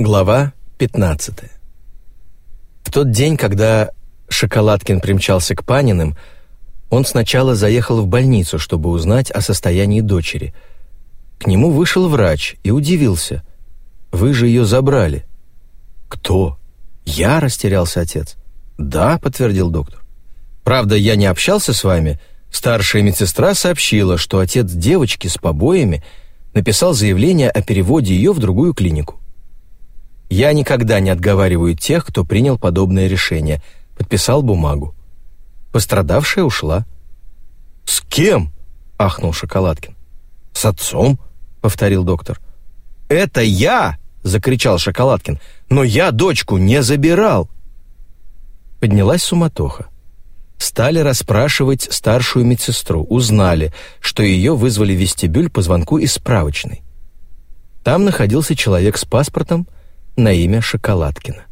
Глава 15 В тот день, когда Шоколадкин примчался к Паниным, он сначала заехал в больницу, чтобы узнать о состоянии дочери. К нему вышел врач и удивился. «Вы же ее забрали». «Кто?» «Я?» — растерялся отец. «Да», — подтвердил доктор. «Правда, я не общался с вами. Старшая медсестра сообщила, что отец девочки с побоями написал заявление о переводе ее в другую клинику. Я никогда не отговариваю тех, кто принял подобное решение. Подписал бумагу. Пострадавшая ушла. «С кем?» — ахнул Шоколадкин. «С отцом», — повторил доктор. «Это я!» — закричал Шоколадкин. «Но я дочку не забирал!» Поднялась суматоха. Стали расспрашивать старшую медсестру, узнали, что ее вызвали в вестибюль по звонку из справочной. Там находился человек с паспортом — на имя Шоколадкина.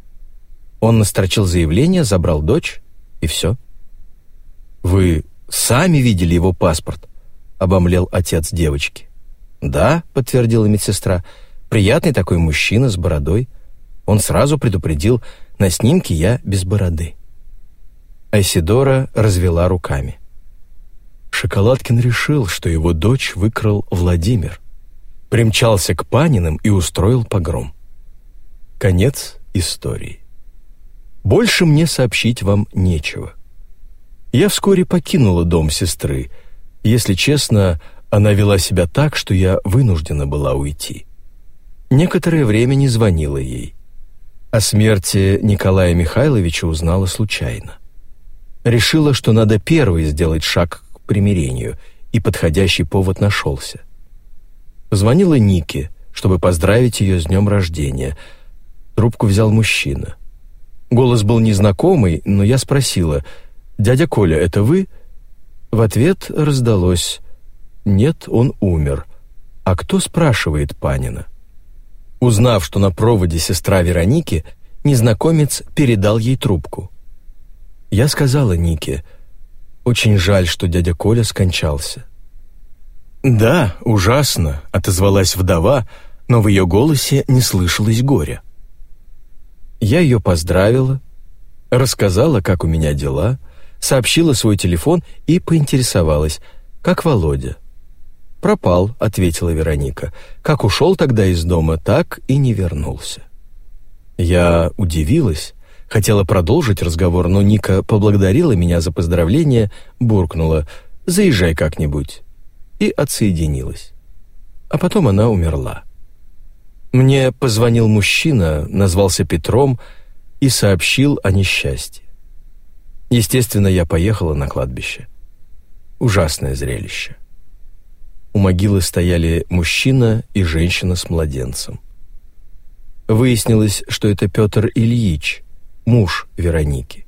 Он настрочил заявление, забрал дочь, и все. «Вы сами видели его паспорт?» — обомлел отец девочки. «Да», — подтвердила медсестра, — «приятный такой мужчина с бородой. Он сразу предупредил, на снимке я без бороды». Айсидора развела руками. Шоколадкин решил, что его дочь выкрал Владимир. Примчался к Паниным и устроил погром. Конец истории. Больше мне сообщить вам нечего. Я вскоре покинула дом сестры. Если честно, она вела себя так, что я вынуждена была уйти. Некоторое время не звонила ей. О смерти Николая Михайловича узнала случайно. Решила, что надо первой сделать шаг к примирению, и подходящий повод нашелся. Позвонила Нике, чтобы поздравить ее с днем рождения — Трубку взял мужчина. Голос был незнакомый, но я спросила, «Дядя Коля, это вы?» В ответ раздалось, «Нет, он умер». «А кто спрашивает Панина?» Узнав, что на проводе сестра Вероники, незнакомец передал ей трубку. Я сказала Нике, «Очень жаль, что дядя Коля скончался». «Да, ужасно», — отозвалась вдова, но в ее голосе не слышалось горя. Я ее поздравила, рассказала, как у меня дела, сообщила свой телефон и поинтересовалась, как Володя. «Пропал», — ответила Вероника. «Как ушел тогда из дома, так и не вернулся». Я удивилась, хотела продолжить разговор, но Ника поблагодарила меня за поздравление, буркнула «Заезжай как-нибудь» и отсоединилась. А потом она умерла. Мне позвонил мужчина, назвался Петром и сообщил о несчастье. Естественно, я поехала на кладбище. Ужасное зрелище. У могилы стояли мужчина и женщина с младенцем. Выяснилось, что это Петр Ильич, муж Вероники.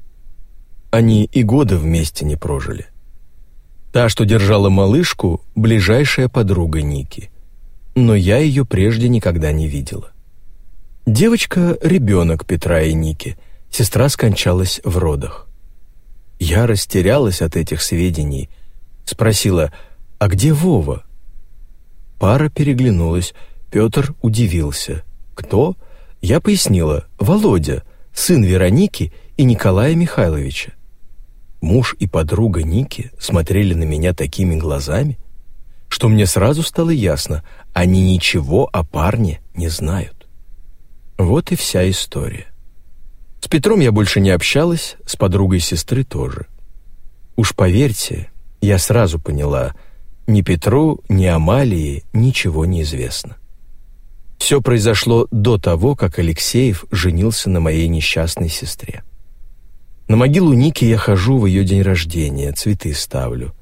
Они и года вместе не прожили. Та, что держала малышку, ближайшая подруга Ники – но я ее прежде никогда не видела. Девочка — ребенок Петра и Ники, сестра скончалась в родах. Я растерялась от этих сведений, спросила, а где Вова? Пара переглянулась, Петр удивился. Кто? Я пояснила, Володя, сын Вероники и Николая Михайловича. Муж и подруга Ники смотрели на меня такими глазами, что мне сразу стало ясно, они ничего о парне не знают. Вот и вся история. С Петром я больше не общалась, с подругой сестры тоже. Уж поверьте, я сразу поняла, ни Петру, ни Амалии ничего не известно. Все произошло до того, как Алексеев женился на моей несчастной сестре. На могилу Ники я хожу в ее день рождения, цветы ставлю.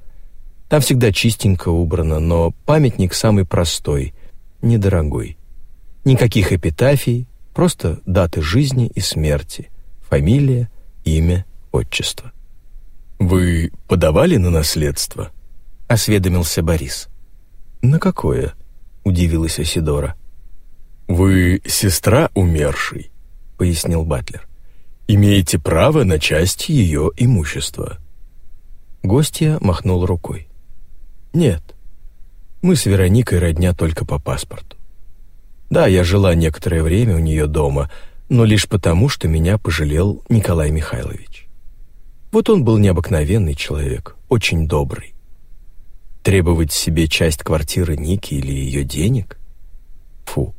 Там всегда чистенько убрано, но памятник самый простой, недорогой. Никаких эпитафий, просто даты жизни и смерти, фамилия, имя, отчество. «Вы подавали на наследство?» — осведомился Борис. «На какое?» — удивилась Асидора. «Вы сестра умершей», — пояснил Батлер. «Имеете право на часть ее имущества». Гостья махнул рукой. Нет. Мы с Вероникой родня только по паспорту. Да, я жила некоторое время у нее дома, но лишь потому, что меня пожалел Николай Михайлович. Вот он был необыкновенный человек, очень добрый. Требовать себе часть квартиры Ники или ее денег? Фу.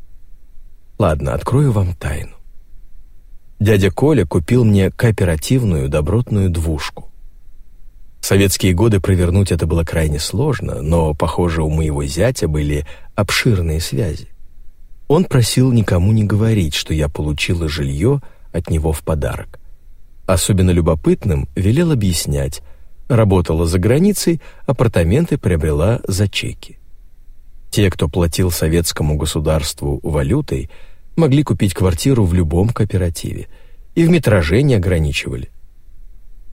Ладно, открою вам тайну. Дядя Коля купил мне кооперативную добротную двушку. В советские годы провернуть это было крайне сложно, но, похоже, у моего зятя были обширные связи. Он просил никому не говорить, что я получила жилье от него в подарок. Особенно любопытным велел объяснять, работала за границей, апартаменты приобрела за чеки. Те, кто платил советскому государству валютой, могли купить квартиру в любом кооперативе и в метраже не ограничивали.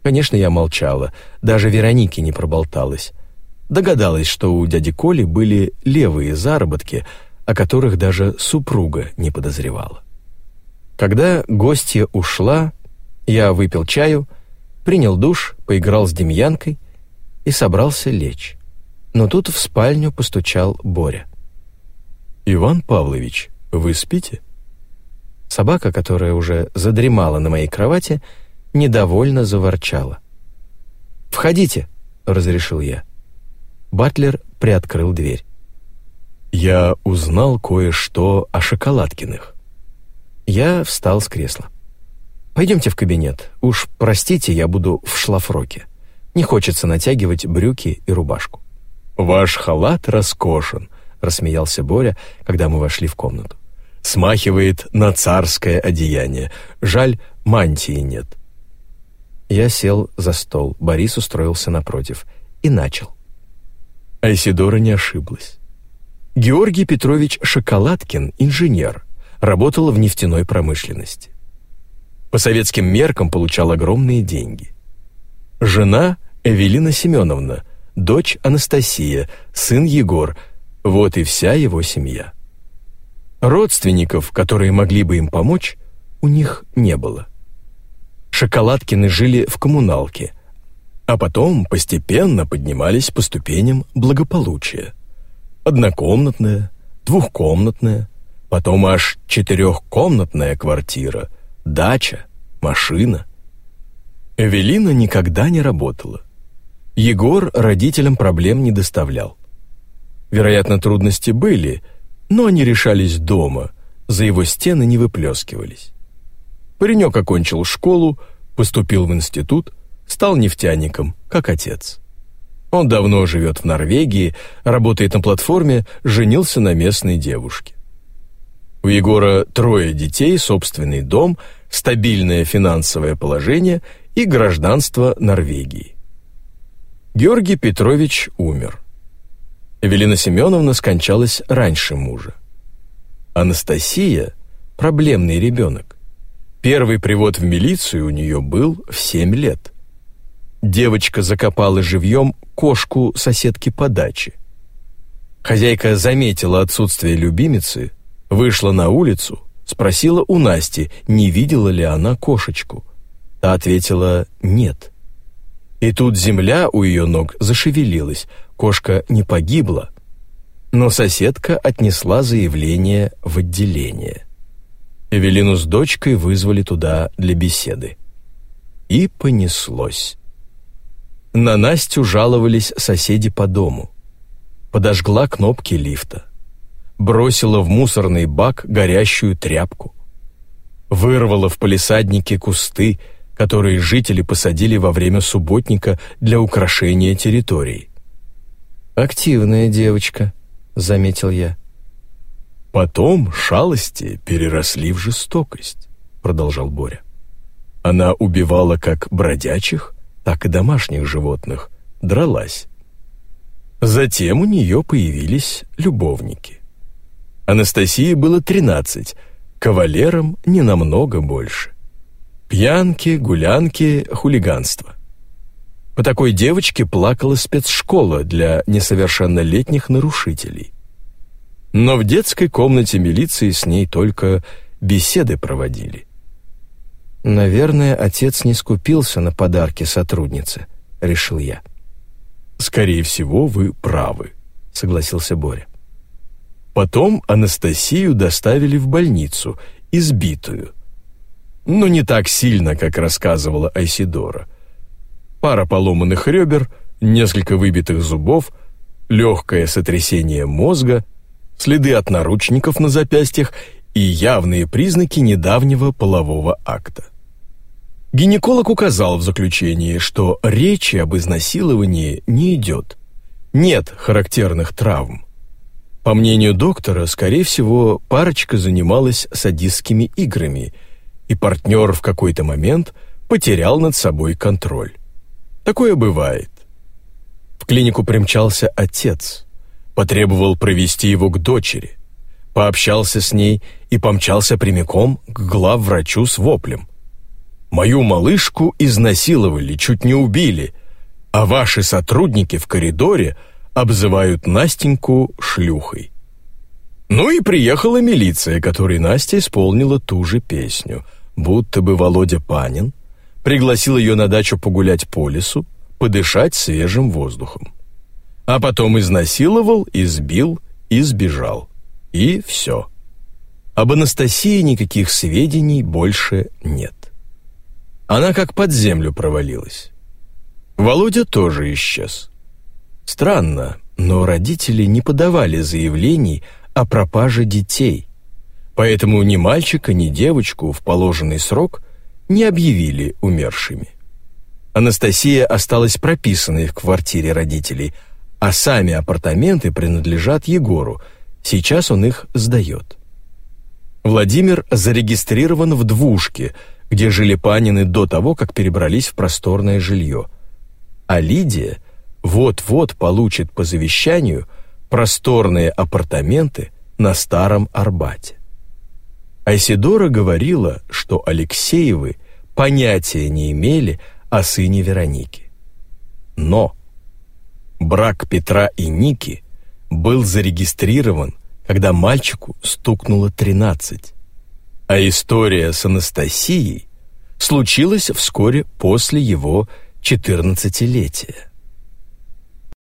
Конечно, я молчала, даже Веронике не проболталась. Догадалась, что у дяди Коли были левые заработки, о которых даже супруга не подозревала. Когда гостья ушла, я выпил чаю, принял душ, поиграл с Демьянкой и собрался лечь. Но тут в спальню постучал Боря. «Иван Павлович, вы спите?» Собака, которая уже задремала на моей кровати, — недовольно заворчала. «Входите», — разрешил я. Батлер приоткрыл дверь. «Я узнал кое-что о Шоколадкиных». Я встал с кресла. «Пойдемте в кабинет. Уж простите, я буду в шлафроке. Не хочется натягивать брюки и рубашку». «Ваш халат роскошен», — рассмеялся Боря, когда мы вошли в комнату. «Смахивает на царское одеяние. Жаль, мантии нет». Я сел за стол, Борис устроился напротив и начал. Айсидора не ошиблась. Георгий Петрович Шоколадкин, инженер, работал в нефтяной промышленности. По советским меркам получал огромные деньги. Жена Эвелина Семеновна, дочь Анастасия, сын Егор, вот и вся его семья. Родственников, которые могли бы им помочь, у них не было. Шоколадкины жили в коммуналке, а потом постепенно поднимались по ступеням благополучия. Однокомнатная, двухкомнатная, потом аж четырехкомнатная квартира, дача, машина. Эвелина никогда не работала. Егор родителям проблем не доставлял. Вероятно, трудности были, но они решались дома, за его стены не выплескивались. Паренек окончил школу, поступил в институт, стал нефтяником, как отец. Он давно живет в Норвегии, работает на платформе, женился на местной девушке. У Егора трое детей, собственный дом, стабильное финансовое положение и гражданство Норвегии. Георгий Петрович умер. Эвелина Семеновна скончалась раньше мужа. Анастасия – проблемный ребенок. Первый привод в милицию у нее был в семь лет. Девочка закопала живьем кошку соседки по даче. Хозяйка заметила отсутствие любимицы, вышла на улицу, спросила у Насти, не видела ли она кошечку. Та ответила «нет». И тут земля у ее ног зашевелилась, кошка не погибла, но соседка отнесла заявление в отделение. Эвелину с дочкой вызвали туда для беседы. И понеслось. На Настю жаловались соседи по дому. Подожгла кнопки лифта. Бросила в мусорный бак горящую тряпку. Вырвала в палисаднике кусты, которые жители посадили во время субботника для украшения территории. «Активная девочка», — заметил я. Потом шалости переросли в жестокость, продолжал Боря. Она убивала как бродячих, так и домашних животных, дралась. Затем у нее появились любовники. Анастасии было тринадцать, кавалерам не намного больше. Пьянки, гулянки, хулиганство. По такой девочке плакала спецшкола для несовершеннолетних нарушителей. Но в детской комнате милиции с ней только беседы проводили. «Наверное, отец не скупился на подарки сотруднице», — решил я. «Скорее всего, вы правы», — согласился Боря. Потом Анастасию доставили в больницу, избитую. Но не так сильно, как рассказывала Айсидора. Пара поломанных ребер, несколько выбитых зубов, легкое сотрясение мозга, следы от наручников на запястьях и явные признаки недавнего полового акта. Гинеколог указал в заключении, что речи об изнасиловании не идет. Нет характерных травм. По мнению доктора, скорее всего, парочка занималась садистскими играми, и партнер в какой-то момент потерял над собой контроль. Такое бывает. В клинику примчался отец, потребовал провести его к дочери, пообщался с ней и помчался прямиком к главврачу с воплем. «Мою малышку изнасиловали, чуть не убили, а ваши сотрудники в коридоре – обзывают Настеньку шлюхой. Ну и приехала милиция, которой Настя исполнила ту же песню, будто бы Володя Панин пригласил ее на дачу погулять по лесу, подышать свежим воздухом. А потом изнасиловал, избил и сбежал. И все. Об Анастасии никаких сведений больше нет. Она как под землю провалилась. Володя тоже исчез. Странно, но родители не подавали заявлений о пропаже детей. Поэтому ни мальчика, ни девочку в положенный срок не объявили умершими. Анастасия осталась прописанной в квартире родителей, а сами апартаменты принадлежат Егору. Сейчас он их сдает. Владимир зарегистрирован в двушке, где жили Панины до того, как перебрались в просторное жилье. А Лидия вот-вот получит по завещанию просторные апартаменты на Старом Арбате. Айсидора говорила, что Алексеевы понятия не имели о сыне Вероники. Но брак Петра и Ники был зарегистрирован, когда мальчику стукнуло 13, а история с Анастасией случилась вскоре после его 14-летия.